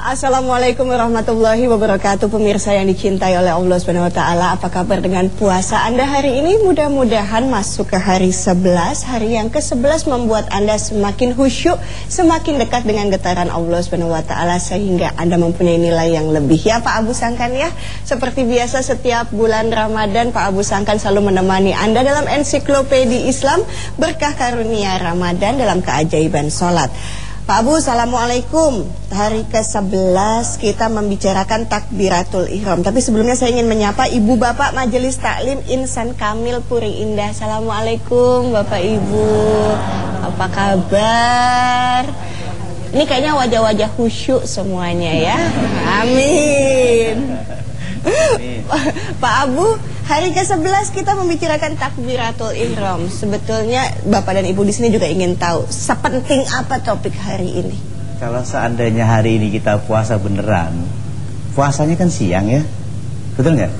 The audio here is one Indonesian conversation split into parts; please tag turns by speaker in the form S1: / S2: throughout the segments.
S1: Assalamualaikum warahmatullahi wabarakatuh Pemirsa yang dicintai oleh Allah taala. Apa kabar dengan puasa Anda hari ini? Mudah-mudahan masuk ke hari 11. Hari yang ke-11 membuat Anda semakin khusyuk, semakin dekat dengan getaran Allah taala sehingga Anda mempunyai nilai yang lebih. Ya Pak Abu Sangkan ya. Seperti biasa setiap bulan Ramadan Pak Abu Sangkan selalu menemani Anda dalam ensiklopedi Islam berkah karunia Ramadan dalam keajaiban salat. Pak Abu, Assalamualaikum. Hari ke-11 kita membicarakan takbiratul ihram. Tapi sebelumnya saya ingin menyapa Ibu Bapak Majelis Taklim Insan Kamil Puri Indah. Assalamualaikum Bapak Ibu. Apa kabar? Ini kayaknya wajah-wajah khusyuk semuanya ya. Amin. Pak Abu, hari ke-11 kita membicarakan takbiratul ihram. Sebetulnya Bapak dan Ibu di sini juga ingin tahu sepenting apa topik hari ini.
S2: Kalau seandainya hari ini kita puasa beneran, puasanya kan siang ya, betul nggak?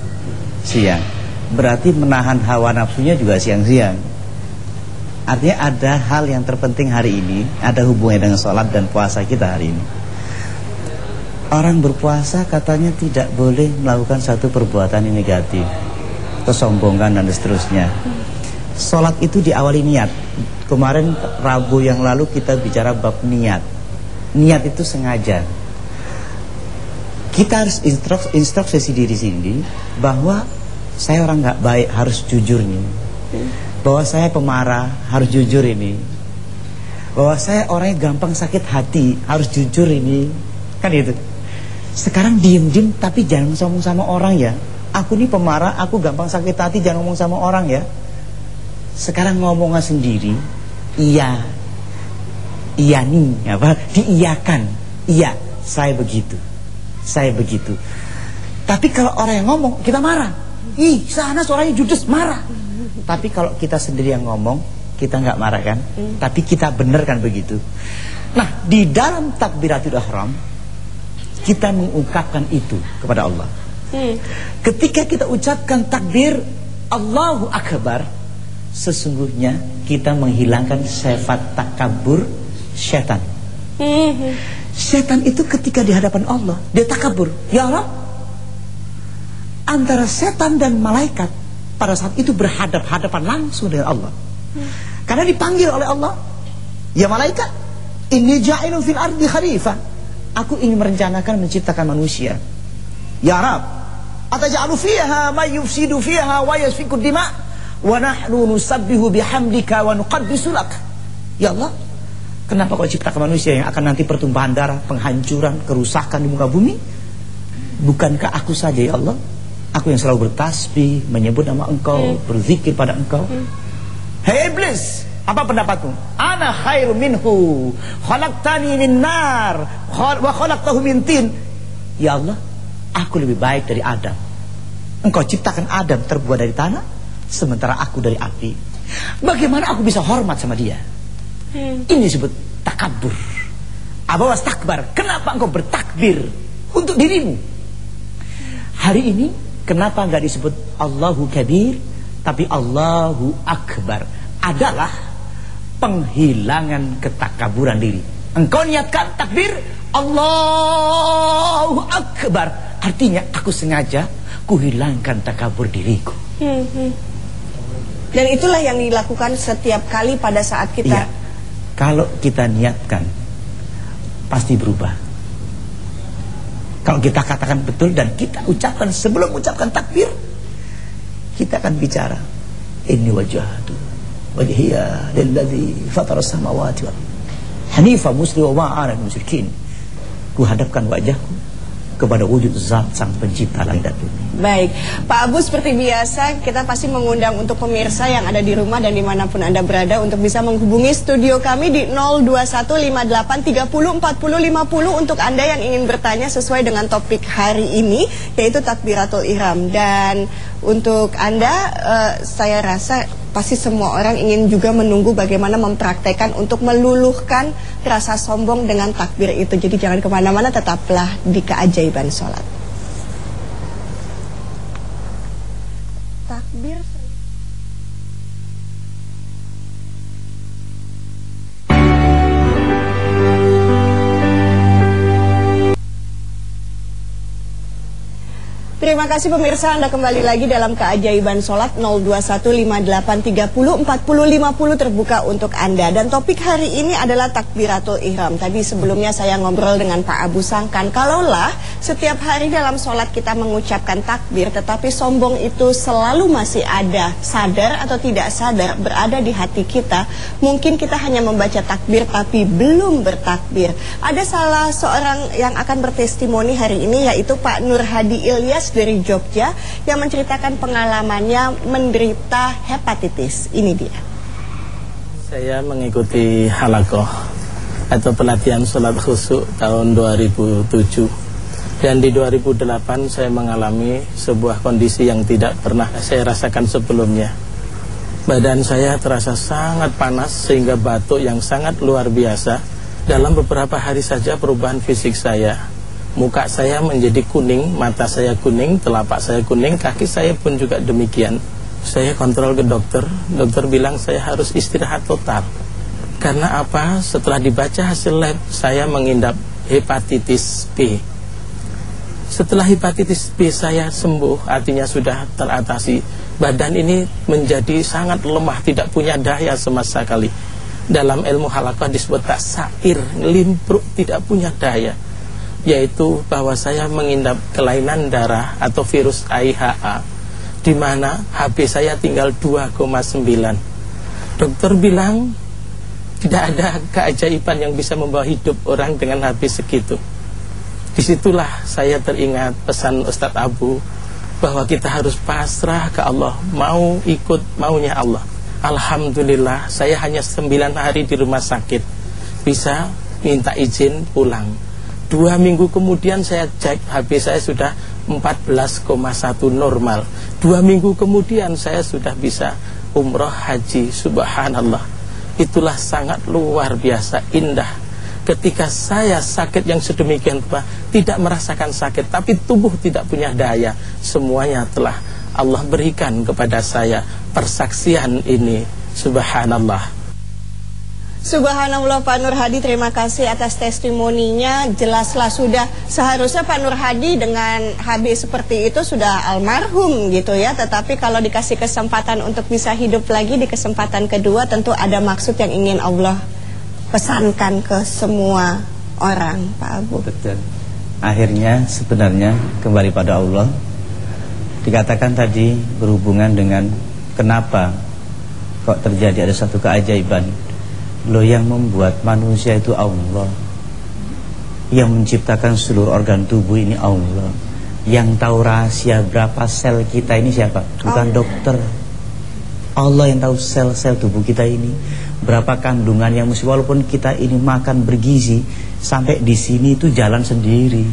S2: Siang. Berarti menahan hawa nafsunya juga siang-siang. Artinya ada hal yang terpenting hari ini, ada hubungannya dengan sholat dan puasa kita hari ini. Orang berpuasa katanya tidak boleh melakukan satu perbuatan yang negatif Kesombongan dan seterusnya. Sholat itu diawali niat. Kemarin Rabu yang lalu kita bicara bab niat. Niat itu sengaja. Kita harus instruk, instruksi diri sini Bahwa saya orang nggak baik harus jujur nih. Bahwa saya pemarah harus jujur ini. Bahwa saya orang yang gampang sakit hati harus jujur ini. Kan itu sekarang diem-diem tapi jangan ngomong sama orang ya. Aku ini pemarah, aku gampang sakit hati jangan ngomong sama orang ya. Sekarang ngomongnya sendiri, iya, iya nih, apa? Diiyakan, iya, saya begitu, saya begitu. Tapi kalau orang yang ngomong, kita marah. Ih, sana suaranya judes, marah. Tapi kalau kita sendiri yang ngomong, kita nggak marah kan? Hmm. Tapi kita bener kan begitu. Nah, di dalam takbiratul ihram kita mengungkapkan itu kepada Allah. Hmm. Ketika kita ucapkan takbir Allahu Akbar, sesungguhnya kita menghilangkan sifat takabur setan. Hmm. Setan itu ketika di hadapan Allah, dia takabur. Ya Allah, antara setan dan malaikat pada saat itu berhadap-hadapan langsung dengan Allah. Hmm. Karena dipanggil oleh Allah, ya malaikat, ini ja'ilun fil ardi khalifah. Aku ingin merencanakan menciptakan manusia. Ya Rab, ataj'alu fiha ma yufsidu fiha wa yasfiku dima wa nahnu nusabbihu bihamdika wa nuqaddisu lak. Ya Allah, kenapa kau ciptakan manusia yang akan nanti pertumpahan darah, penghancuran, kerusakan di muka bumi? Bukankah aku saja ya Allah? Aku yang selalu bertasbih, menyebut nama Engkau, hmm. berzikir pada Engkau. Hmm. Hei iblis, apa pendapatmu? Ana khairu minhu. Khalaqtani min nar wa khalaqtahu min tin. Ya Allah, aku lebih baik dari Adam. Engkau ciptakan Adam terbuat dari tanah, sementara aku dari api. Bagaimana aku bisa hormat sama dia? Hmm. Ini disebut takabur. Abawas takbar. Kenapa engkau bertakbir untuk dirimu? Hari ini kenapa enggak disebut Allahu kabir tapi Allahu akbar? Adalah penghilangan ketakaburan diri. Engkau niatkan takbir Allahu Akbar. Artinya aku sengaja kuhilangkan takabur diriku. Hmm, hmm.
S1: Dan itulah yang dilakukan setiap kali pada saat kita. Iya.
S2: Kalau kita niatkan pasti berubah. Kalau kita katakan betul dan kita ucapkan sebelum ucapkan takbir, kita akan bicara ini wajah tuh wajhiya lilladzi fatara samawati wal hanifa muslim wa ma'ana musyrikin ku hadapkan wajahku kepada wujud zat sang pencipta langit dan bumi.
S1: Baik, Pak Abu seperti biasa kita pasti mengundang untuk pemirsa yang ada di rumah dan di mana pun Anda berada untuk bisa menghubungi studio kami di 02158304050 untuk Anda yang ingin bertanya sesuai dengan topik hari ini yaitu takbiratul ihram dan untuk Anda uh, saya rasa pasti semua orang ingin juga menunggu bagaimana mempraktekkan untuk meluluhkan rasa sombong dengan takbir itu. Jadi jangan ke mana-mana, tetaplah di keajaiban sholat. Terima kasih pemirsa Anda kembali lagi dalam keajaiban sholat 021583045050 terbuka untuk Anda dan topik hari ini adalah takbiratul ihram. Tadi sebelumnya saya ngobrol dengan Pak Abu Sangkan kalaulah setiap hari dalam sholat kita mengucapkan takbir tetapi sombong itu selalu masih ada sadar atau tidak sadar berada di hati kita mungkin kita hanya membaca takbir tapi belum bertakbir. Ada salah seorang yang akan bertestimoni hari ini yaitu Pak Nur Hadi Ilyas dari Jogja yang menceritakan pengalamannya menderita hepatitis. Ini dia.
S3: Saya mengikuti halakoh atau pelatihan sholat khusuk tahun 2007 dan di 2008 saya mengalami sebuah kondisi yang tidak pernah saya rasakan sebelumnya badan saya terasa sangat panas sehingga batuk yang sangat luar biasa dalam beberapa hari saja perubahan fisik saya muka saya menjadi kuning, mata saya kuning, telapak saya kuning, kaki saya pun juga demikian. Saya kontrol ke dokter, dokter bilang saya harus istirahat total. Karena apa? Setelah dibaca hasil lab, saya mengindap hepatitis B. Setelah hepatitis B saya sembuh, artinya sudah teratasi. Badan ini menjadi sangat lemah, tidak punya daya sama sekali. Dalam ilmu halakah disebut tak sair, limpruk, tidak punya daya yaitu bahwa saya mengindap kelainan darah atau virus AIHA di mana HB saya tinggal 2,9. Dokter bilang tidak ada keajaiban yang bisa membawa hidup orang dengan HB segitu. Di situlah saya teringat pesan Ustadz Abu bahwa kita harus pasrah ke Allah, mau ikut maunya Allah. Alhamdulillah saya hanya 9 hari di rumah sakit bisa minta izin pulang Dua minggu kemudian saya cek HB saya sudah 14,1 normal. Dua minggu kemudian saya sudah bisa umroh haji Subhanallah. Itulah sangat luar biasa indah. Ketika saya sakit yang sedemikian rupa Tidak merasakan sakit Tapi tubuh tidak punya daya Semuanya telah Allah berikan kepada saya Persaksian ini Subhanallah
S1: Subhanallah Pak Nur Hadi terima kasih atas testimoninya. Jelaslah sudah seharusnya Pak Nur Hadi dengan HB seperti itu sudah almarhum gitu ya. Tetapi kalau dikasih kesempatan untuk bisa hidup lagi di kesempatan kedua tentu ada maksud yang ingin Allah pesankan ke semua orang Pak Abu.
S2: Betul. Akhirnya sebenarnya kembali pada Allah. Dikatakan tadi berhubungan dengan kenapa kok terjadi ada satu keajaiban Loh yang membuat manusia itu Allah. Yang menciptakan seluruh organ tubuh ini Allah. Yang tahu rahasia berapa sel kita ini siapa? Bukan Allah. dokter. Allah yang tahu sel-sel tubuh kita ini. Berapa kandungan yang mesti Walaupun kita ini makan bergizi Sampai di sini itu jalan sendiri.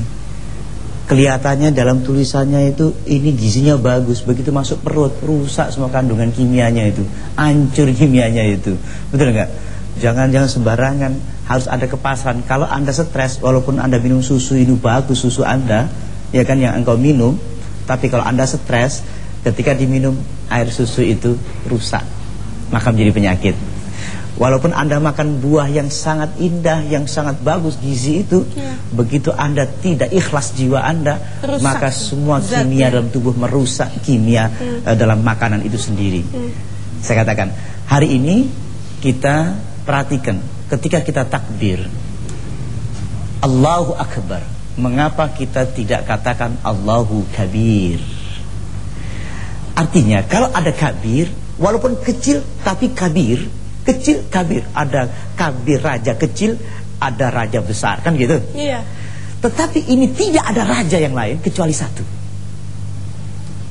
S2: Kelihatannya dalam tulisannya itu Ini gizinya bagus Begitu masuk perut Rusak semua kandungan kimianya itu. Hancur kimianya itu. Betul nggak? Jangan jangan sembarangan, harus ada kepasan. Kalau Anda stres walaupun Anda minum susu ini bagus susu Anda, ya kan yang engkau minum, tapi kalau Anda stres ketika diminum air susu itu rusak, maka menjadi penyakit. Walaupun Anda makan buah yang sangat indah, yang sangat bagus gizi itu, ya. begitu Anda tidak ikhlas jiwa Anda, rusak. maka semua kimia dalam tubuh merusak kimia uh, dalam makanan itu sendiri. Hmm. Saya katakan, hari ini kita Perhatikan ketika kita takbir Allahu Akbar. Mengapa kita tidak katakan Allahu Kabir? Artinya kalau ada kabir Walaupun kecil tapi kabir Kecil kabir. Ada kabir raja kecil Ada raja besar Kan gitu? Iya. Tetapi ini tidak ada raja yang lain Kecuali satu.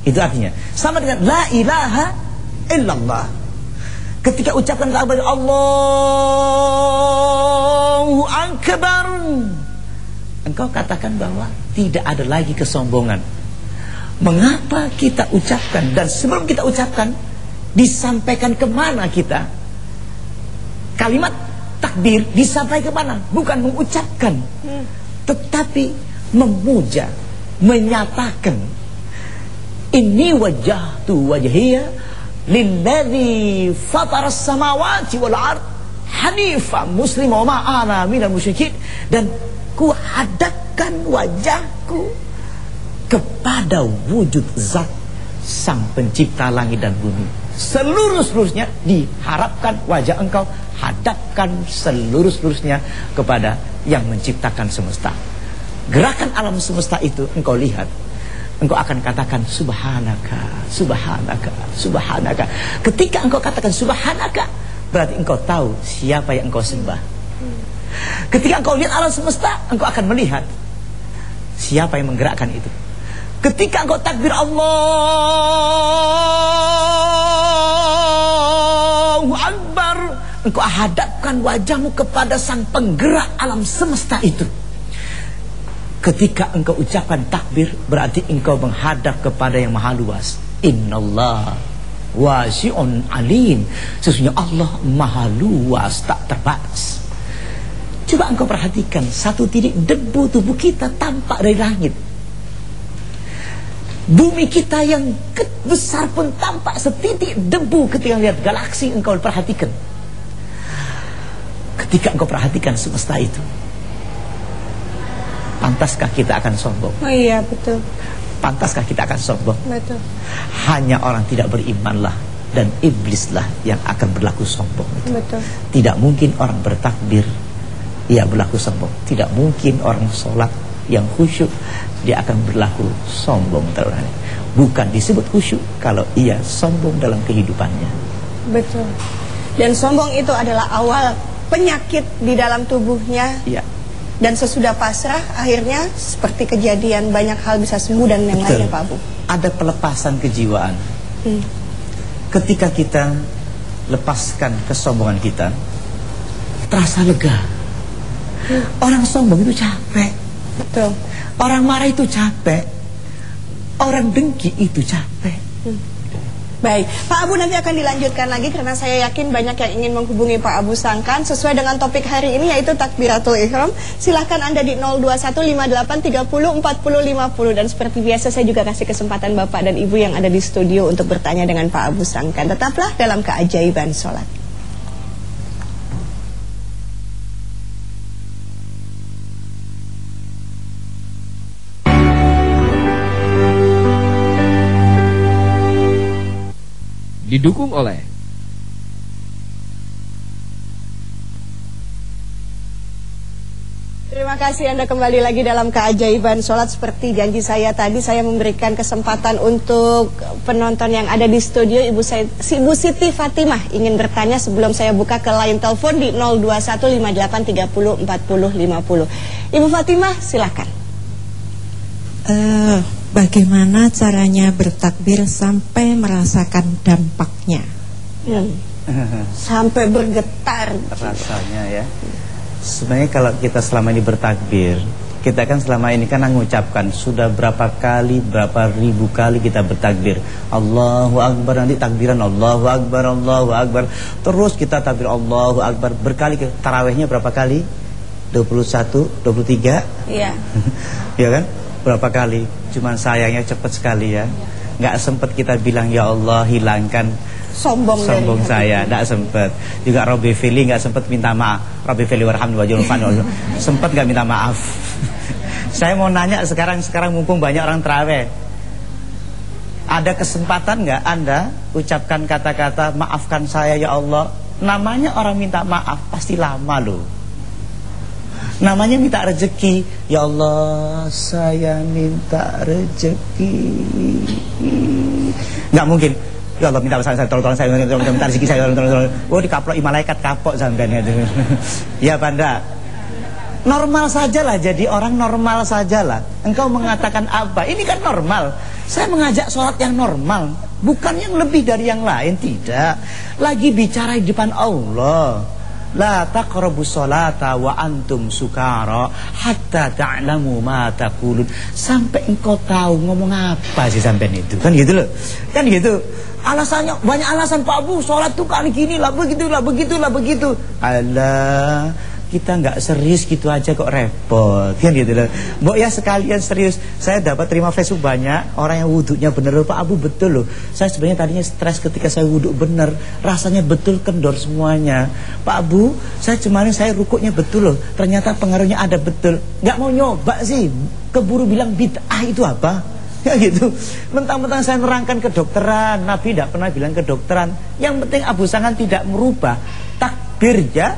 S2: Itu artinya. Sama dengan La ilaha illallah Ketika ucapkan kepada Allahu Akbar. Engkau katakan bahwa Tidak ada lagi kesombongan. Mengapa kita ucapkan? Dan sebelum kita ucapkan Disampaikan ke mana kita? Kalimat takbir Disampaikan ke mana Bukan mengucapkan. Tetapi memuja Menyatakan Ini wajah tu wajahiyah lilladzi fatara samawati wal ard hanifa muslim wa ma'ana minal musyrikin dan ku hadapkan wajahku kepada wujud zat sang pencipta langit dan bumi. Seluruh-seluruhnya diharapkan wajah engkau hadapkan seluruh-seluruhnya kepada yang menciptakan semesta. Gerakan alam semesta itu engkau lihat engkau akan katakan subhanaka, subhanaka, subhanaka. Ketika engkau katakan subhanaka, berarti engkau tahu siapa yang engkau sembah. Ketika engkau lihat alam semesta, engkau akan melihat siapa yang menggerakkan itu. Ketika engkau takbir Allahu Akbar, engkau hadapkan wajahmu kepada sang penggerak alam semesta itu. Ketika engkau ucapkan takbir Berarti engkau menghadap kepada yang maha luas. Innallah wasi'un alim. Sesungguhnya Allah maha luas tak terbatas. Coba engkau perhatikan Satu titik debu tubuh kita tampak dari langit. Bumi kita yang besar pun tampak setitik debu ketika lihat galaksi engkau perhatikan. Ketika engkau perhatikan semesta itu Pantaskah kita akan sombong?
S1: Oh iya betul.
S2: Pantaskah kita akan sombong?
S1: Betul.
S2: Hanya orang tidak berimanlah dan iblislah yang akan berlaku sombong.
S1: Betul.
S2: Tidak mungkin orang bertakbir ia berlaku sombong. Tidak mungkin orang sholat yang khusyuk dia akan berlaku sombong terus. Bukan disebut khusyuk kalau ia sombong dalam kehidupannya.
S1: Betul. Dan sombong itu adalah awal penyakit di dalam tubuhnya.
S2: Iya
S1: dan sesudah pasrah akhirnya seperti kejadian banyak hal bisa sembuh dan yang lainnya Pak Abu.
S2: Ada pelepasan kejiwaan. Hmm. Ketika kita lepaskan kesombongan kita, terasa lega. Orang sombong itu capek.
S1: Betul.
S2: Orang marah itu capek. Orang dengki itu capek. Hmm.
S1: Baik, Pak Abu nanti akan dilanjutkan lagi karena saya yakin banyak yang ingin menghubungi Pak Abu Sangkan sesuai dengan topik hari ini yaitu takbiratul ihram. Silahkan Anda di 02158304050 dan seperti biasa saya juga kasih kesempatan Bapak dan Ibu yang ada di studio untuk bertanya dengan Pak Abu Sangkan. Tetaplah dalam keajaiban sholat.
S4: Didukung oleh
S1: Terima kasih Anda kembali lagi dalam keajaiban sholat. Seperti janji saya tadi Saya memberikan kesempatan untuk penonton yang ada di studio. Ibu, saya, Ibu Siti Fatimah ingin bertanya sebelum saya buka ke line telepon di 02158304050 Ibu Fatimah silakan.
S5: Uh, bagaimana caranya bertakbir sampai merasakan dampaknya.
S1: Hmm. sampai bergetar.
S6: Rasanya ya. Sebenarnya kalau kita selama ini bertakbir, kita kan selama ini kan mengucapkan sudah berapa kali, berapa ribu kali kita bertakbir. Allahu Akbar nanti takbiran Allahu Akbar, Allahu Akbar. Terus kita takbir Allahu Akbar berkali tarawehnya berapa kali? 21, 23.
S1: Iya.
S6: Iya kan? Berapa kali? Cuman sayangnya cepat sekali ya. Nggak sempat kita bilang ya Allah hilangkan
S1: sombong,
S6: sombong saya, nggak sempat. Juga Robi Fili nggak sempat minta maaf. Robi Fili warhamni wajul sempat nggak minta maaf. saya mau nanya sekarang sekarang mumpung banyak orang terawih. Ada kesempatan nggak Anda ucapkan kata-kata maafkan saya ya Allah? Namanya orang minta maaf pasti lama loh. Namanya minta rezeki. Ya Allah, saya minta rezeki. Enggak mungkin. Ya Allah minta saya tolong tolong saya minta, minta rezeki saya tolong tolong. Oh dikaplok malaikat kapok sampean itu. ya Banda. Normal sajalah jadi orang normal sajalah. Engkau mengatakan apa? Ini kan normal. Saya mengajak sholat yang normal, bukan yang lebih dari yang lain tidak. Lagi bicara di depan Allah. La taqrabu salata wa antum sukara hatta ta'lamu ma taqulun. Sampai engkau tahu ngomong apa sih sampean itu. Kan gitu loh. Kan gitu. Alasannya banyak alasan Pak Abu, salat tuh kali gini lah, begitulah, begitulah, begitu. Allah kita nggak serius gitu aja kok repot kan gitu loh. Mbok ya sekalian serius saya dapat terima Facebook banyak orang yang wudhunya bener loh. Pak Abu betul loh. Saya sebenarnya tadinya stres ketika saya wudhu bener rasanya betul kendor semuanya. Pak Abu saya cuma saya rukuknya betul loh. Ternyata pengaruhnya ada betul. Nggak mau nyoba sih. Keburu bilang bid'ah itu apa?
S2: Ya gitu. Mentang-mentang saya nerangkan kedokteran, Nabi tidak pernah bilang kedokteran. Yang penting Abu Sangkan tidak merubah takbirnya,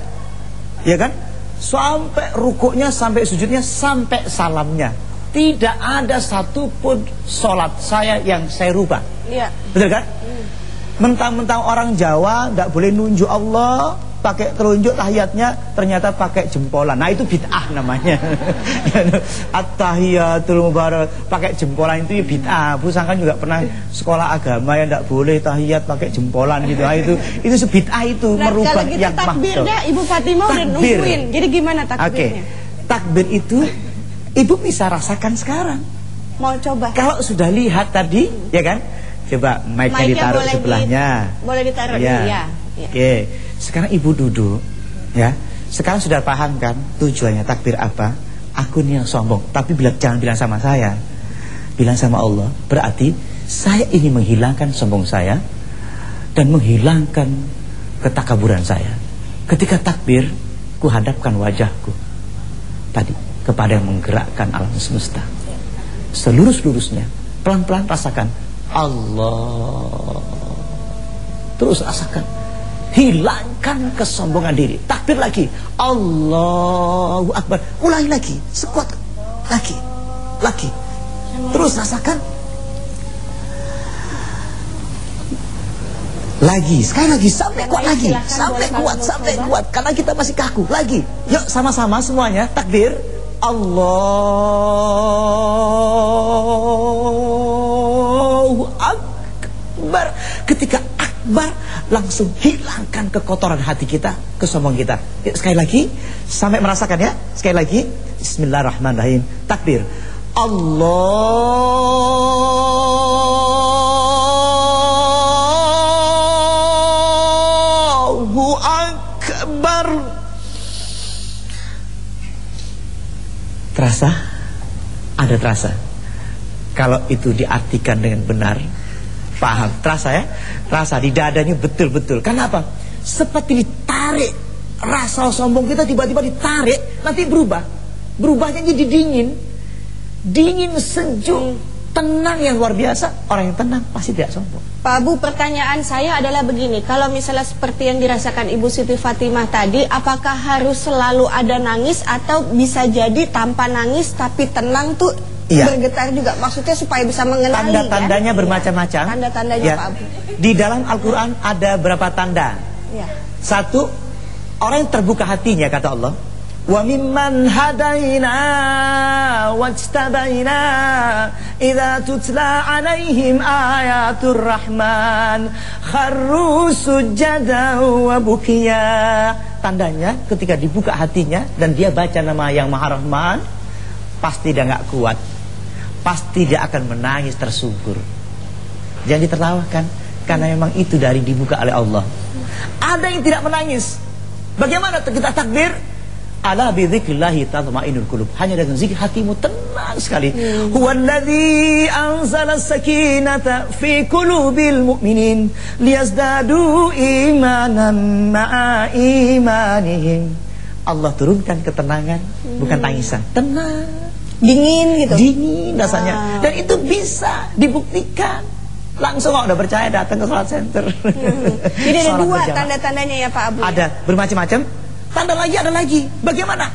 S2: ya kan? Sampai rukuknya, sampai sujudnya, sampai salamnya. Tidak ada satupun sholat saya yang saya rubah.
S1: Iya.
S2: Betul kan? Mentang-mentang orang Jawa tidak boleh nunjuk Allah, pakai telunjuk tahiyatnya ternyata pakai jempolan. Nah itu bid'ah namanya. At-tahiyatul mubarak pakai jempolan itu ya bid'ah. Bu Sangkan juga pernah sekolah agama yang tidak boleh tahiyat pakai jempolan gitu. Nah, itu itu sebid'ah itu
S1: Nah,
S2: merubah
S1: kalau gitu
S2: yang
S1: takbirnya Ibu Fatimah udah
S2: Takbir.
S1: nungguin. Jadi gimana
S2: Oke.
S1: takbirnya?
S2: Takbir itu Ibu bisa rasakan sekarang.
S1: Mau coba?
S2: Kalau sudah lihat tadi, ya kan? Coba mic-nya ditaruh
S1: boleh di-
S2: sebelahnya.
S1: boleh ditaruh
S2: Iya.
S1: ya. Iya.
S2: Oke. Sekarang ibu duduk, ya. Sekarang sudah paham kan tujuannya takbir apa? Aku ini yang sombong, tapi bilang jangan bilang sama saya. Bilang sama Allah. Berarti saya ingin menghilangkan sombong saya dan menghilangkan ketakaburan saya. Ketika takbir, ku hadapkan wajahku tadi kepada yang menggerakkan alam semesta seluruh-seluruhnya pelan-pelan rasakan Allah terus rasakan hilangkan kesombongan diri. Takbir lagi. Allahu Akbar. Ulangi lagi. Sekuat lagi. Lagi. Terus rasakan. Lagi. Sekali lagi. Sampai kuat lagi. Sampai kuat. Sampai kuat. Karena kita masih kaku. Lagi. Yuk sama-sama semuanya. Takbir. Allahu Akbar. Ketika akbar langsung hilangkan kekotoran hati kita kesombongan kita. Sekali lagi sampai merasakan ya. Sekali lagi Bismillahirrahmanirrahim. Takbir. Allahu Akbar. Terasa? Ada terasa? Kalau itu diartikan dengan benar Paham? Terasa ya? Terasa. Di dadanya betul-betul. Kenapa? Seperti ditarik. Rasa sombong kita tiba-tiba ditarik. Nanti berubah. Berubahnya jadi dingin. Dingin, sejuk Tenang yang luar biasa. Orang yang tenang pasti tidak sombong.
S1: Pak Bu, pertanyaan saya adalah begini, kalau misalnya seperti yang dirasakan Ibu Siti Fatimah tadi, apakah harus selalu ada nangis atau bisa jadi tanpa nangis tapi tenang tuh
S2: Iya.
S1: bergetar juga? Maksudnya supaya bisa mengenali
S2: Tanda-tandanya
S1: kan?
S2: bermacam-macam
S1: Iya. Tanda-tandanya
S2: Ya.
S1: Pak Bu.
S2: Di dalam Al-Quran ada berapa tanda
S1: Ya.
S2: Satu, orang yang terbuka hatinya kata Allah. Wa mimman hadaina wajtabaina idza tutla alaihim ayatul rahman kharru sujada wa bukiya. Tandanya ketika dibuka hatinya dan dia baca nama yang Maha Rahman, pasti dia nggak kuat. Pasti dia akan menangis tersungkur. Jangan ditertawakan karena memang itu dari dibuka oleh Allah. Ada yang tidak menangis. Bagaimana kita takbir? Ala bi dzikrillahi tatma'innul qulub. Hanya dengan zikir hatimu tenang sekali. Huwallazi anzala sakinata fi qulubil mu'minin liyazdadu imanan ma'a imanihim. Allah turunkan ketenangan, bukan tangisan. Tenang
S1: Dingin gitu.
S2: dingin rasanya.
S1: Ah.
S2: dan itu bisa dibuktikan. Langsung kalau udah percaya datang ke sholat center.
S1: Jadi ada
S2: Sholat
S1: dua tanda-tandanya ya Pak Abu. ya?
S2: ada. Bermacam-macam. Tanda lagi ada lagi. Bagaimana?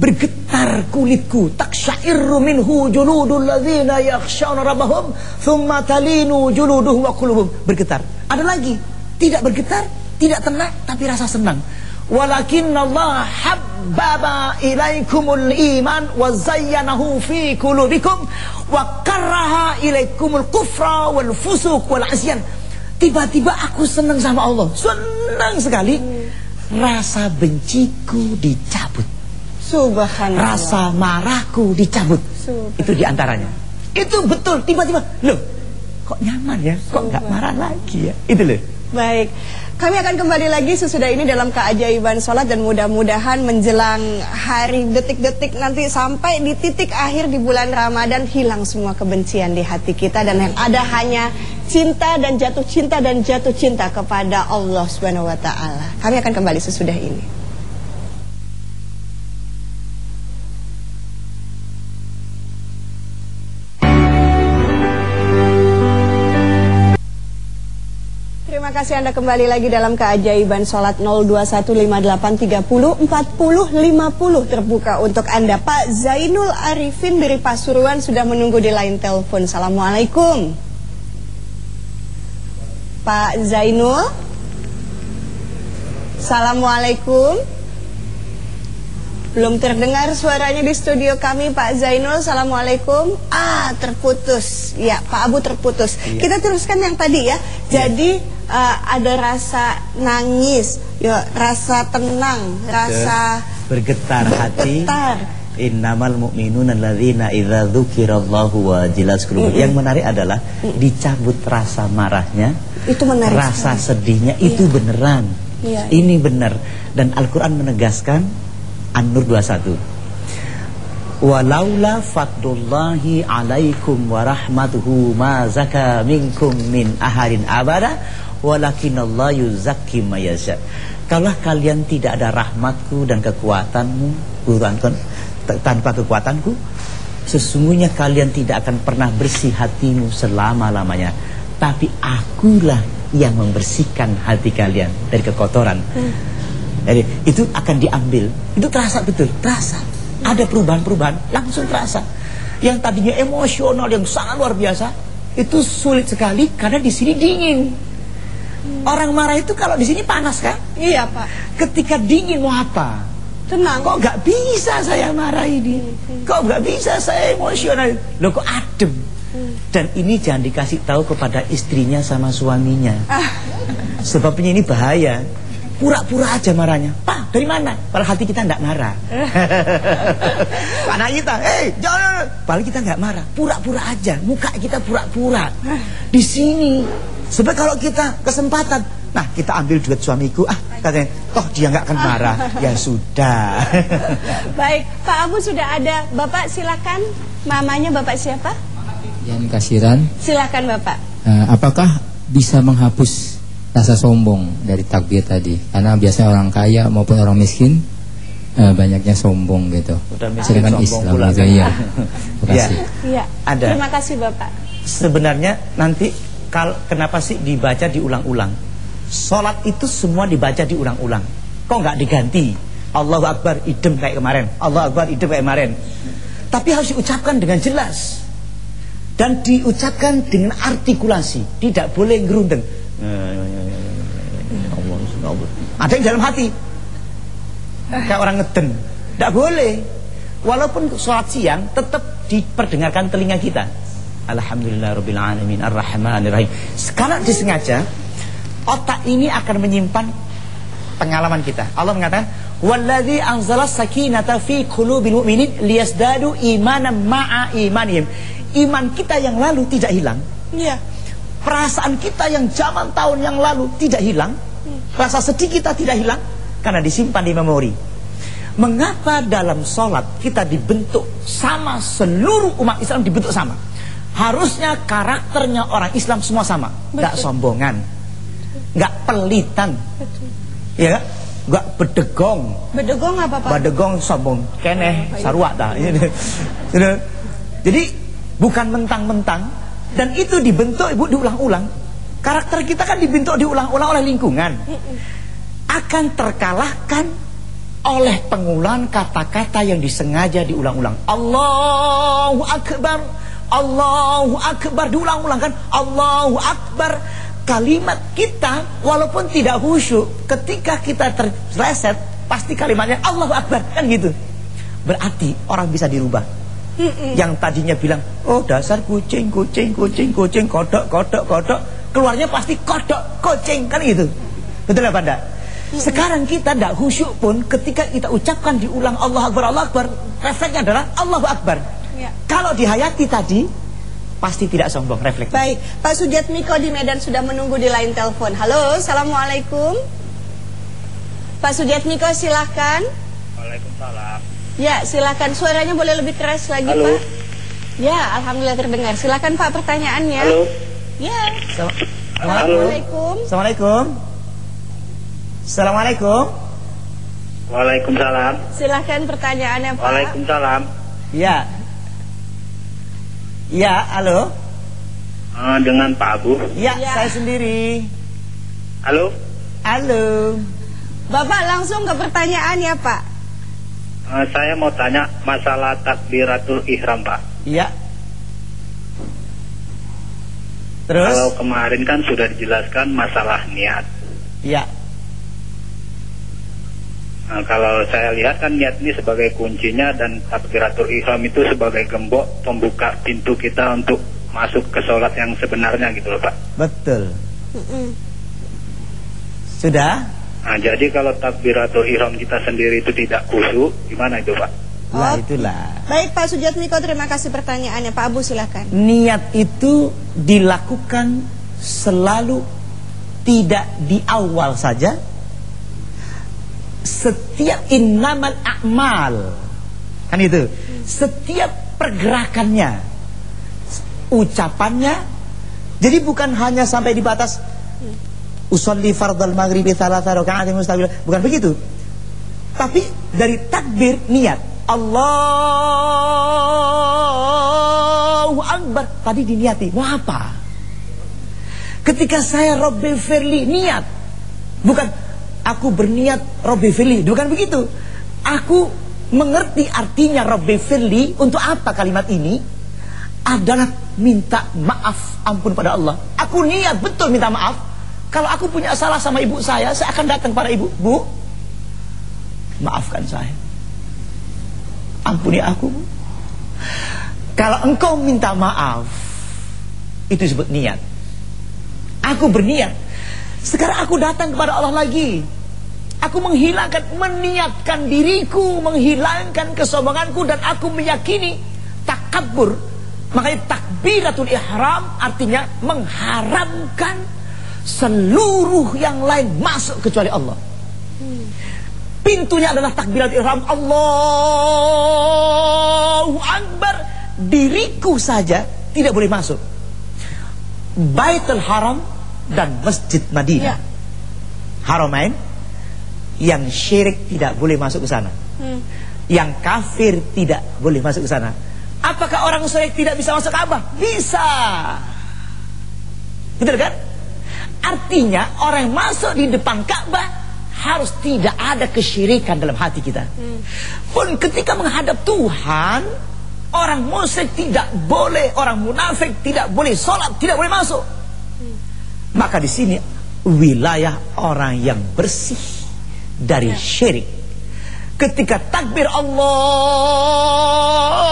S2: Bergetar kulitku. Taksyairu minhu juludul ladzina yakhshawna rabbahum thumma talinu juluduhum wa qulubuhum. Bergetar. Ada lagi. Tidak bergetar tidak tenang tapi rasa senang walakin Allah habbaba ilaikumul iman wa zayyanahu fi qulubikum wa karaha ilaikumul kufra wal fusuq wal asyan. Tiba-tiba aku senang sama Allah. Senang sekali. Rasa benciku dicabut.
S1: Subhanallah.
S2: rasa marahku dicabut. Itu di antaranya itu betul. Tiba-tiba loh kok nyaman ya? Kok nggak marah lagi ya? Itu loh
S1: Baik, kami akan kembali lagi sesudah ini dalam keajaiban sholat dan mudah-mudahan menjelang hari detik-detik nanti sampai di titik akhir di bulan Ramadan hilang semua kebencian di hati kita dan yang ada hanya cinta dan jatuh cinta dan jatuh cinta kepada Allah Subhanahu wa taala. Kami akan kembali sesudah ini. Kasih Anda kembali lagi dalam keajaiban sholat 021583040050 terbuka untuk Anda. Pak Zainul Arifin dari Pasuruan sudah menunggu di line telepon. Assalamualaikum. Pak Zainul. Assalamualaikum. Belum terdengar suaranya di studio kami Pak Zainul. Assalamualaikum. Ah, terputus. Ya, Pak Abu terputus.
S2: Iya.
S1: Kita teruskan yang tadi ya. Jadi eh, ada rasa nangis, ya, rasa tenang, rasa
S2: bergetar hati.
S1: Bergetar.
S2: innamal mu'minuna alladzina idza dzukirallahu wajilat qulubuhum yang menarik adalah dicabut rasa marahnya
S1: Itu menarik
S2: rasa
S1: sekali.
S2: sedihnya itu beneran.
S1: Iya,
S2: ini benar dan Al-Qur'an menegaskan An-Nur 21 Walaula fadlullahi alaikum wa rahmatuhu ma zaka minkum min ahadin abada walakinallahu yuzakki ma yasha. Kalau kalian tidak ada rahmatku dan kekuatanmu, Qurankan tanpa kekuatanku, sesungguhnya kalian tidak akan pernah bersih hatimu selama-lamanya. Tapi akulah yang membersihkan hati kalian dari kekotoran. Jadi itu akan diambil. Itu terasa betul, terasa. Ada perubahan-perubahan, langsung terasa. Yang tadinya emosional yang sangat luar biasa, itu sulit sekali karena di sini dingin. Orang marah itu kalau di sini panas kan?
S1: Iya, Pak.
S2: Ketika dingin mau apa?
S1: Tenang.
S2: Kok nggak bisa saya marah ini? Kok nggak bisa saya emosional? Loh kok adem? Dan ini jangan dikasih tahu kepada istrinya sama suaminya. Sebabnya ini bahaya. Pura-pura aja marahnya. Pak, dari mana? Padahal hati kita nggak marah. Anak kita, eh jangan. Padahal kita nggak marah. Pura-pura aja. Muka kita pura-pura. Di sini. Sebab kalau kita kesempatan, nah kita ambil duit suamiku, ah katanya, toh dia nggak akan marah. Ya sudah.
S1: Baik, Pak Abu sudah ada. Bapak silakan. Mamanya Bapak siapa?
S4: Yan Kasiran,
S1: Silakan Bapak.
S4: eh, apakah bisa menghapus rasa sombong dari takbir tadi? Karena biasanya orang kaya maupun orang miskin eh, banyaknya sombong gitu.
S2: Udah miskin
S4: Sedangkan
S2: sombong
S4: Islam
S2: pula
S4: gitu iya. Terima kasih.
S1: Iya.
S2: Ada.
S1: Terima kasih Bapak.
S2: Sebenarnya nanti kal kenapa sih dibaca diulang-ulang? Salat itu semua dibaca diulang-ulang. Kok nggak diganti? Allahu Akbar idem kayak kemarin. Allahu Akbar idem kayak kemarin. Tapi harus diucapkan dengan jelas. Dan diucapkan dengan artikulasi, tidak boleh gerundeng. Ada yang dalam hati. Kayak orang ngeden. Tidak boleh. Walaupun sholat siang tetap diperdengarkan telinga kita. Alhamdulillah Rabbil Alamin Ar-Rahmanir Rahim. Sekarang disengaja otak ini akan menyimpan pengalaman kita. Allah mengatakan, "Wallazi anzala sakinata fi qulubil mu'minin liyasdadu imanan ma'a imanihim." Iman kita yang lalu tidak hilang.
S1: Iya.
S2: Perasaan kita yang zaman tahun yang lalu tidak hilang. Rasa sedih kita tidak hilang karena disimpan di memori. Mengapa dalam sholat kita dibentuk sama seluruh umat Islam dibentuk sama? Harusnya karakternya orang Islam semua sama, nggak sombongan, nggak pelitan, ya, nggak? Bedegong,
S1: Bedegong apa Pak?
S2: badegong sombong, keneh, sarwa dah. Jadi bukan mentang-mentang. Dan itu dibentuk ibu diulang-ulang. Karakter kita kan dibentuk diulang-ulang oleh lingkungan. Akan terkalahkan oleh pengulangan kata-kata yang disengaja diulang-ulang. Allahu Akbar, Allahu Akbar diulang-ulang kan? Allahu Akbar. Kalimat kita walaupun tidak khusyuk, ketika kita terleset pasti kalimatnya Allahu Akbar kan gitu. Berarti orang bisa dirubah. Yang tadinya bilang, oh dasar kucing, kucing, kucing, kucing, kodok, kodok, kodok. Keluarnya pasti kodok, kucing, kan gitu. Betul apa enggak? Sekarang kita tidak khusyuk pun ketika kita ucapkan diulang Allah Akbar, Allah Akbar. Refleksnya adalah Allahu Akbar.
S1: Ya.
S2: Kalau dihayati tadi, pasti tidak sombong refleks.
S1: Baik, Pak Sujatmiko di Medan sudah menunggu di line telepon. Halo, Assalamualaikum. Pak Sujatmiko silahkan.
S7: Waalaikumsalam.
S1: Ya, silakan. Suaranya boleh lebih keras lagi,
S7: Halo.
S1: Pak. Ya, alhamdulillah terdengar. Silakan Pak pertanyaannya.
S7: Halo.
S1: Ya.
S2: Assalamu-
S1: Assalamualaikum.
S2: Assalamualaikum. Assalamualaikum.
S7: Waalaikumsalam.
S1: Silakan pertanyaannya, Pak.
S7: Waalaikumsalam.
S2: Ya. Ya, halo.
S7: Eh, dengan Pak Abu.
S2: Ya,
S1: Ya.
S2: saya sendiri.
S7: Halo,
S2: Halo.
S1: Bapak langsung ke pertanyaan ya Pak.
S7: eh, saya mau tanya masalah takbiratul ihram Pak.
S2: Iya. Terus?
S7: Kalau kemarin kan sudah dijelaskan masalah niat.
S2: Iya.
S7: Nah, kalau saya lihat kan niat ini sebagai kuncinya dan takbiratul ihram itu sebagai gembok pembuka pintu kita untuk masuk ke sholat yang sebenarnya gitu loh Pak.
S2: Betul. Sudah?
S7: Nah, jadi kalau takbiratul ihram kita sendiri itu tidak khusyuk, gimana itu Pak?
S1: Oh.
S2: itulah.
S1: Baik Pak Sujatmiko terima kasih pertanyaannya Pak Abu silakan.
S2: Niat itu dilakukan selalu tidak di awal saja. Setiap innamal a'mal. Kan itu. Setiap pergerakannya, ucapannya. Jadi bukan hanya sampai di batas usolli fardal maghribi thalatha raka'atin mustaqilah. Bukan begitu. Tapi dari takbir niat Allahu Akbar tadi diniati mau apa? Ketika saya Robbi Firli niat bukan aku berniat Robbi Firli bukan begitu. Aku mengerti artinya Robbi Firli untuk apa kalimat ini adalah minta maaf ampun pada Allah. Aku niat betul minta maaf. Kalau aku punya salah sama ibu saya, saya akan datang pada ibu, Bu, maafkan saya. Ampuni aku. Bu. Kalau engkau minta maaf, itu disebut niat. Aku berniat. Sekarang aku datang kepada Allah lagi. Aku menghilangkan, meniatkan diriku, menghilangkan kesombonganku dan aku meyakini takabur. Makanya takbiratul ihram artinya mengharamkan seluruh yang lain masuk kecuali Allah. Pintunya adalah takbiratul ihram Allahu Akbar. Diriku saja tidak boleh masuk. Baitul Haram dan Masjid Madinah.
S1: Ya.
S2: Haramain yang syirik tidak boleh masuk ke sana.
S1: Hmm.
S2: Yang kafir tidak boleh masuk ke sana. Apakah orang syirik tidak bisa masuk Ka'bah? Bisa. Betul kan? Artinya orang yang masuk di depan Ka'bah harus tidak ada kesyirikan dalam hati kita. Pun ketika menghadap Tuhan, orang musyrik tidak boleh, orang munafik tidak boleh sholat, tidak boleh masuk. Maka di sini wilayah orang yang bersih dari syirik. Ketika takbir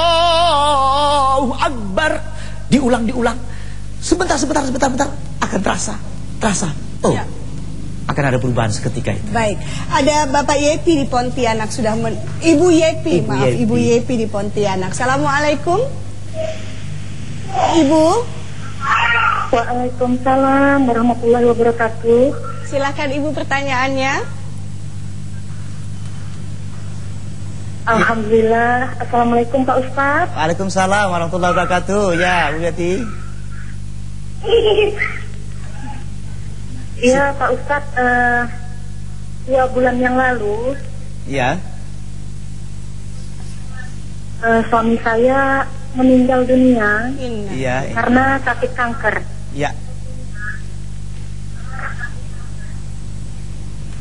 S2: Allahu Akbar diulang-diulang, sebentar, sebentar, sebentar, sebentar akan terasa, terasa. Oh,
S1: Ya.
S2: akan ada perubahan seketika itu.
S1: Baik, ada Bapak Yepi di Pontianak sudah men Ibu Yepi,
S2: Ibu
S1: maaf
S2: Yepi.
S1: Ibu Yepi di Pontianak. Assalamualaikum. Ibu,
S8: Waalaikumsalam warahmatullahi wabarakatuh.
S1: silakan Ibu pertanyaannya.
S8: Alhamdulillah. Assalamualaikum Pak Ustadz.
S2: Waalaikumsalam warahmatullahi wabarakatuh. Ya, Bu Yati.
S8: Iya Pak Ustadz. eh, dua bulan yang lalu
S2: Ya.
S8: eh, suami saya meninggal dunia.
S2: Iya.
S8: karena sakit kanker.
S2: Ya.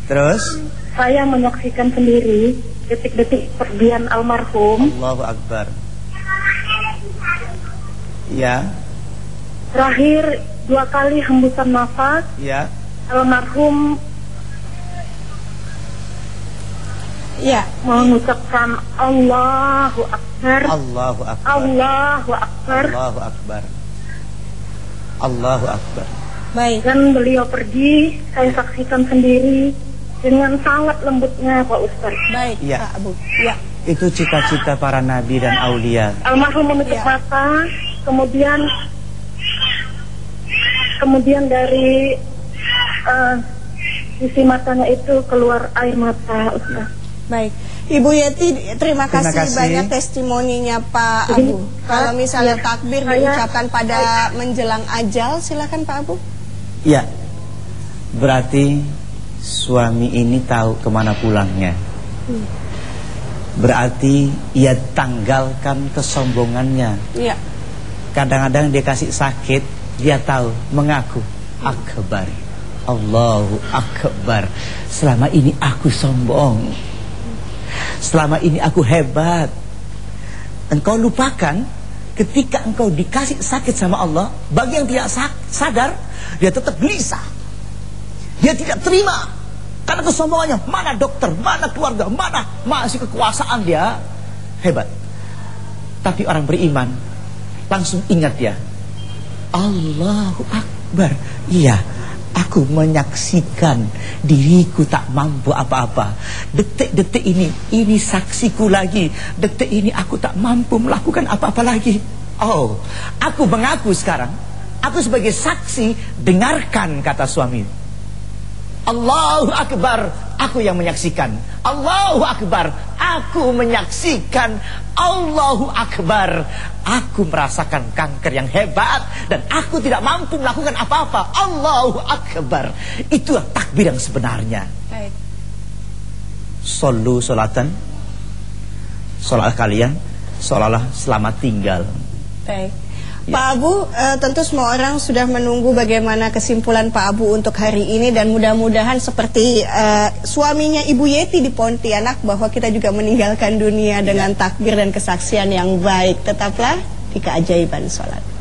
S2: Terus
S8: Saya menyaksikan sendiri detik-detik pergian almarhum.
S2: Allahu Akbar. Ya,
S8: Terakhir dua kali hembusan nafas
S2: ya.
S8: almarhum
S1: Ya,
S8: mengucapkan Allahu Akbar.
S2: Allahu Akbar.
S8: Allahu Akbar.
S2: Allahu Akbar. Allahu Akbar.
S1: baik.
S8: Dan beliau pergi, saya saksikan sendiri dengan sangat lembutnya Pak Ustaz.
S1: Baik,
S2: Ya.
S1: Pak Abu. Ya.
S2: Itu cita-cita para nabi dan aulia.
S8: Almarhum menutup
S1: Ya.
S8: mata, kemudian kemudian dari eh, sisi matanya itu keluar air mata Ustaz.
S1: Baik. Ibu Yeti, terima
S2: Terima
S1: kasih,
S2: kasih.
S1: banyak testimoninya Pak
S8: Jadi,
S1: Abu. Kalau misalnya
S8: ya,
S1: takbir
S8: saya-
S1: diucapkan pada menjelang ajal, silakan Pak Abu.
S2: Ya. Berarti suami ini tahu ke mana pulangnya. Berarti ia tanggalkan kesombongannya.
S1: Ya.
S2: Kadang-kadang dia kasih sakit, dia tahu, mengaku akbar. Allahu Akbar Selama ini aku sombong Selama ini aku hebat Engkau lupakan Ketika engkau dikasih sakit sama Allah Bagi yang tidak sadar Dia tetap gelisah Dia tidak terima Karena kesombongannya Mana dokter, mana keluarga, mana Masih kekuasaan dia Hebat Tapi orang beriman Langsung ingat dia Allahu Akbar Iya Aku menyaksikan diriku tak mampu apa-apa. Detik-detik ini, ini saksiku lagi. Detik ini aku tak mampu melakukan apa-apa lagi. Oh, aku mengaku sekarang. Aku sebagai saksi, dengarkan kata suami. Allahu Akbar, aku yang menyaksikan. Allahu Akbar, aku menyaksikan. Allahu Akbar, aku merasakan kanker yang hebat dan aku tidak mampu melakukan apa-apa. Allahu Akbar. Itulah takbir yang sebenarnya. Baik. Solu solatan. Solat kalian seolah-olah selamat tinggal.
S1: Baik. Ya. Pak Abu, uh, tentu semua orang sudah menunggu bagaimana kesimpulan Pak Abu untuk hari ini dan mudah-mudahan seperti uh, suaminya Ibu Yeti di Pontianak bahwa kita juga meninggalkan dunia dengan ya. takbir dan kesaksian yang baik. Tetaplah di keajaiban sholat.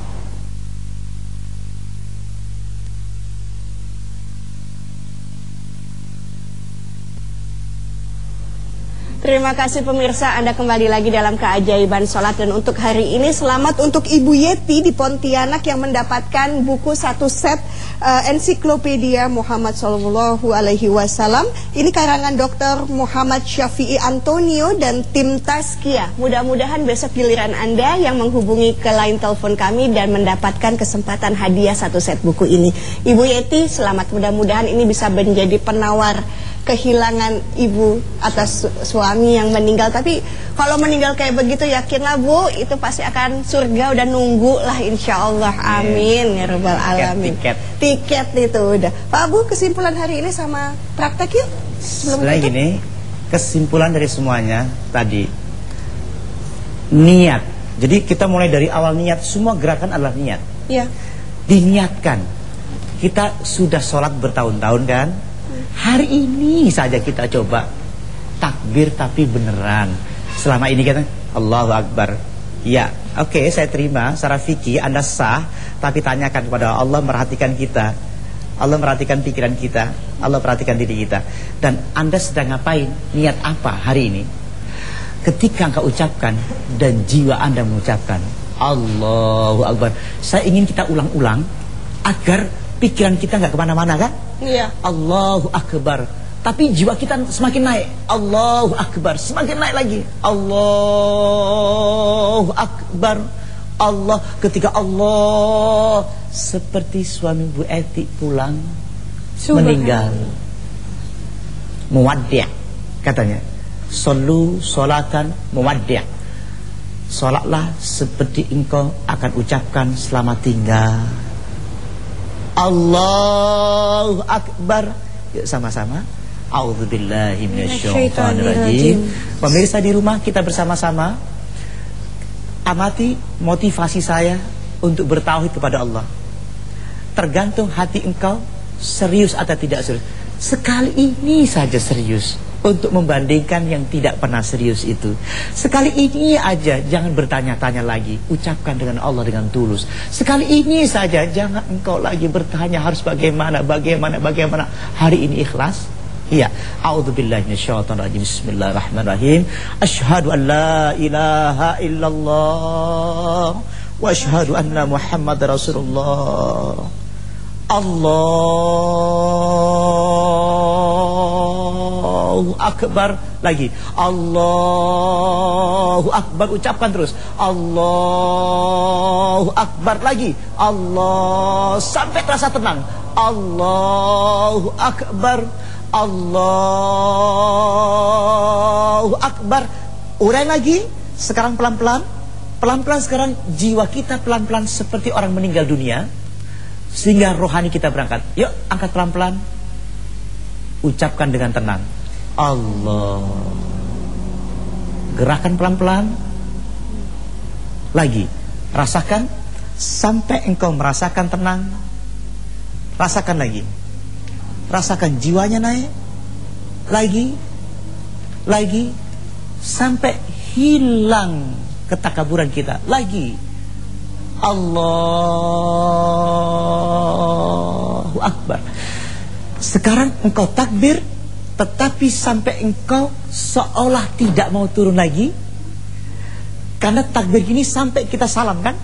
S1: Terima kasih pemirsa, Anda kembali lagi dalam keajaiban sholat. Dan untuk hari ini selamat untuk Ibu Yeti di Pontianak yang mendapatkan buku satu set uh, ensiklopedia Muhammad Sallallahu Alaihi Wasallam. Ini karangan Dr. Muhammad Syafi'i Antonio dan tim Taskia. Mudah-mudahan besok giliran Anda yang menghubungi ke line telepon kami Dan mendapatkan kesempatan hadiah satu set buku ini. Ibu Yeti selamat, mudah-mudahan ini bisa menjadi penawar kehilangan ibu atas suami yang meninggal. Tapi kalau meninggal kayak begitu yakinlah bu itu pasti akan surga. Udah nunggu lah insya Allah. Amin ya robbal alamin.
S2: tiket,
S1: tiket itu udah. Pak Bu kesimpulan hari ini sama praktek yuk.
S2: Sebelum Setelah ini kesimpulan dari semuanya tadi niat. Jadi kita mulai dari awal niat. Semua gerakan adalah niat.
S1: Ya
S2: diniatkan. Kita sudah sholat bertahun-tahun kan Hari ini saja kita coba takbir tapi beneran. Selama ini kita Allahu Akbar. Ya, oke okay, saya terima secara fikih Anda sah, tapi tanyakan kepada Allah merhatikan kita. Allah merhatikan pikiran kita, Allah perhatikan diri kita. Dan Anda sedang ngapain? Niat apa hari ini? Ketika engkau ucapkan dan jiwa Anda mengucapkan Allahu Akbar. Saya ingin kita ulang-ulang agar pikiran kita nggak ke mana-mana kan?
S1: Iya.
S2: Allahu Akbar. Tapi jiwa kita semakin naik. Allahu Akbar. Semakin naik lagi. Allahu Akbar. Allah ketika Allah seperti suami Bu Eti pulang meninggal. Muwaddi' katanya. Solu solatan muwaddi'. Solatlah seperti engkau akan ucapkan selamat tinggal. Allahu Akbar. Yuk sama-sama. A'udzubillahi minasyaitonirrajim. Pemirsa di rumah kita bersama-sama amati motivasi saya untuk bertauhid kepada Allah. Tergantung hati engkau serius atau tidak serius. Sekali ini saja serius untuk membandingkan yang tidak pernah serius itu. Sekali ini aja jangan bertanya-tanya lagi, ucapkan dengan Allah dengan tulus. Sekali ini saja jangan engkau lagi bertanya harus bagaimana, bagaimana, bagaimana. Hari ini ikhlas. Iya. A'udzubillahi minasyaitonirrajim. Bismillahirrahmanirrahim. Asyhadu an la ilaha illallah wa asyhadu anna Muhammadar Rasulullah. Allahu Akbar lagi. Allahu Akbar ucapkan terus. Allahu Akbar lagi. Allah sampai terasa tenang. Allahu Akbar. Allahu Akbar. Urai lagi sekarang pelan-pelan. Pelan-pelan sekarang jiwa kita pelan-pelan seperti orang meninggal dunia. Sehingga rohani kita berangkat. Yuk, angkat pelan-pelan. Ucapkan dengan tenang. Allah. Gerakan pelan-pelan. Lagi. Rasakan sampai engkau merasakan tenang. Rasakan lagi. rasakan jiwanya naik lagi lagi sampai hilang ketakaburan kita lagi Allahu Akbar sekarang engkau takbir tetapi sampai engkau seolah tidak mau turun lagi karena takbir ini sampai kita salam kan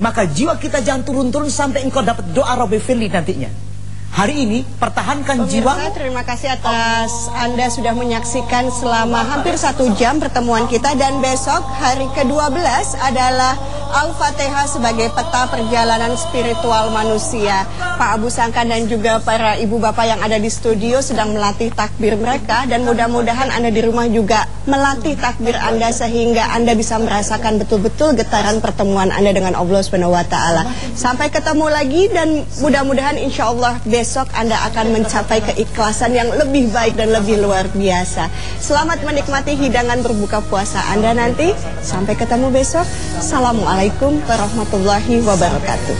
S2: maka jiwa kita jangan turun-turun sampai engkau dapat doa Rabbi Firli nantinya Hari ini pertahankan jiwa.
S1: Terima kasih atas Anda sudah menyaksikan selama hampir satu jam pertemuan kita dan besok hari ke-12 adalah Al-Fatihah sebagai peta perjalanan spiritual manusia. Pak Abu Sangkan dan juga para ibu bapak yang ada di studio sedang melatih takbir mereka dan mudah-mudahan Anda di rumah juga melatih takbir Anda sehingga Anda bisa merasakan betul-betul getaran pertemuan Anda dengan Allah Subhanahu wa taala. Sampai ketemu lagi dan mudah-mudahan insya Allah besok Anda akan mencapai keikhlasan yang lebih baik dan lebih luar biasa. Selamat menikmati hidangan berbuka puasa Anda nanti. Sampai ketemu besok. Assalamualaikum warahmatullahi wabarakatuh.